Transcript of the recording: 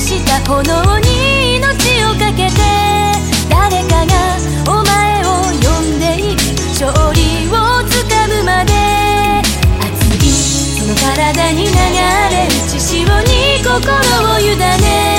した炎に命をかけて誰かがお前を呼んでいる勝利をつかむまで。熱いその体に流れる血潮に心を委ね。